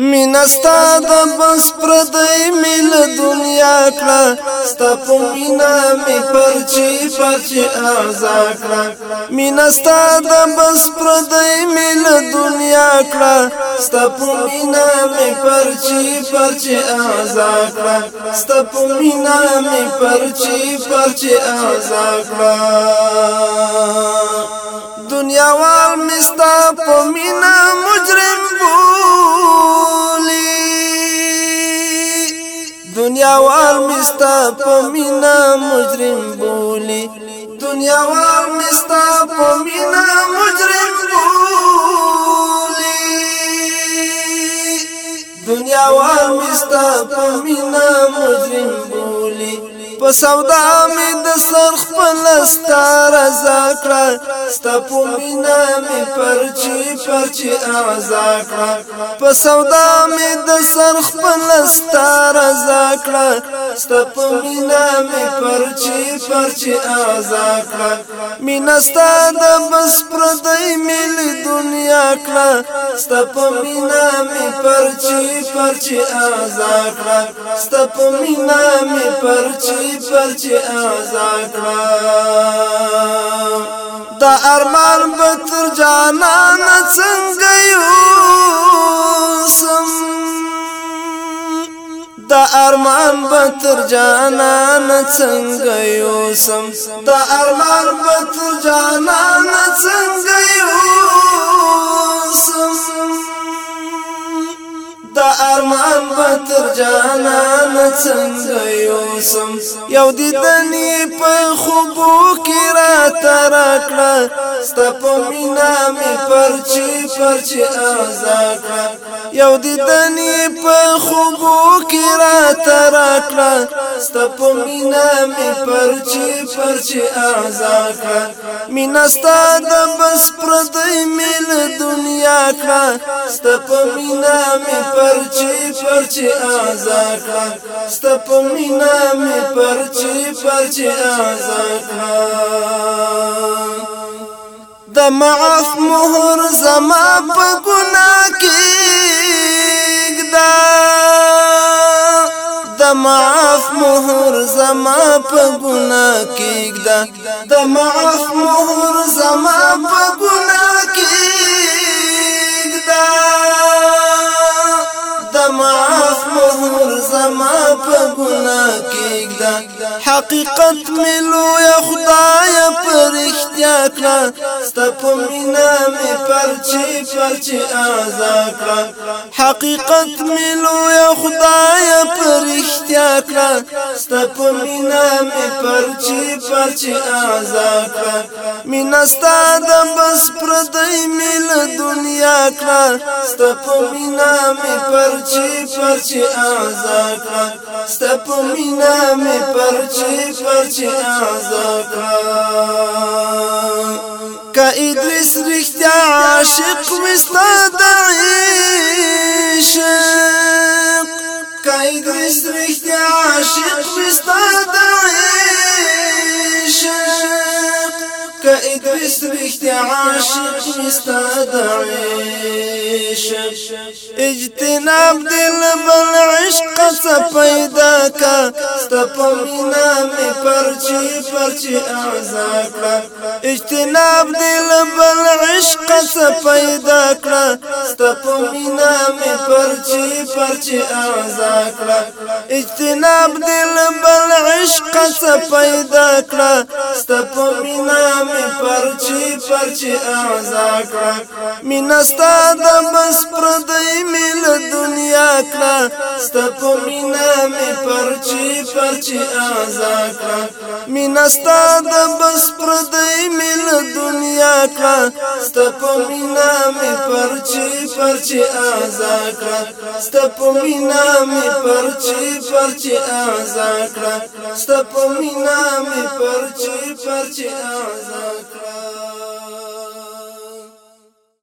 مینستا د بس پردی مل دنیا کړه ستپ مینا می پرچی پرچی ارزا کړه مینستا د بس پردی مل دنیا کړه ستپ مینا می پرچی پرچی ارزا کړه ستپ مینا می پرچی پرچی ارزا کړه دنیا وال مستا په مینا مجرم بو دنیا وال مستا په مینا مجرم بولی دنیا وال مستا په مینا مجرم بولی دنیا وال مستا په مینا مجرم بولی په سودا مې د سر خپل ستار زکړه ستپو مینا مې پرچی پرچی اعزا کړه په سودا مې د سر خپل ستار زکړه ستپو مینا مې پرچی پرچی اعزا کړه مینا ستاد بس پر دای مل دنیا کړه ستپو مینا مې پرچی پرچی اعزا کړه ستپو مینا مې پرچی پرچی ازا کړه دا ارمان به تر جانان څنګه یو سم دا ارمان به تر جانان څنګه یو سم دا ارمان به تر جانان څنګه یو د ارمان پتر جانان څنګه یوسم یو د دنی په خوبو کې را تر کړه ستپ مینا می پرچی پرچی آزاد یو د دنی په خوبو کې را تر کړه ستپ مینا می پرچی پرچی آزاد مینا ستاد بس پردې مل دنیا دنیا کړه ستپ مینا می پرچی پرچی آزا کړه ستپ مینا می پرچی پرچی آزا کړه د معاف مهر زما په ګناه کې د معاف مهر زما په ګناه کې د معاف مهر زما زما په ګناه کېږدا حقیقت مې لوی خدای پر اختیا کړه ستپ مینا مې پرچی پرچی آزا کړه حقیقت مې لوی خدای پر اختیا کړه ستپ مینا مې پرچی پرچی آزا کړه مینا ستاد بس پردای مې له دنیا کړه ستپ مینا مې پرچی پرچی آزا کړه ستپ مینا می پرچی پرچی آزاد کړه کا ادریس رښتیا عاشق مستاد عشق کا ادریس رښتیا عاشق مستاد عشق وست وخت عاشق مستا د عشق اجتناب دل بل عشق څه پیدا کا ستپمینا می پرچی پرچی اعزا کړه اجتناب دل بل عشق څه پیدا کړه ستپمینا می پرچی پرچی اعزا کړه اجتناب دل بل عشق څه پیدا کړه ستپمینا می پر پرچی پرچی اعزا کړه مینستا د بس پردی مل دنیا کړه ستپو مینا می پرچی پرچی آزا کرا مینا ستا دا بس پردی مل دنیا کرا ستپو مینا می پرچی پرچی آزا کرا ستپو مینا می پرچی پرچی آزا کرا ستپو مینا می پرچی پرچی آزا کرا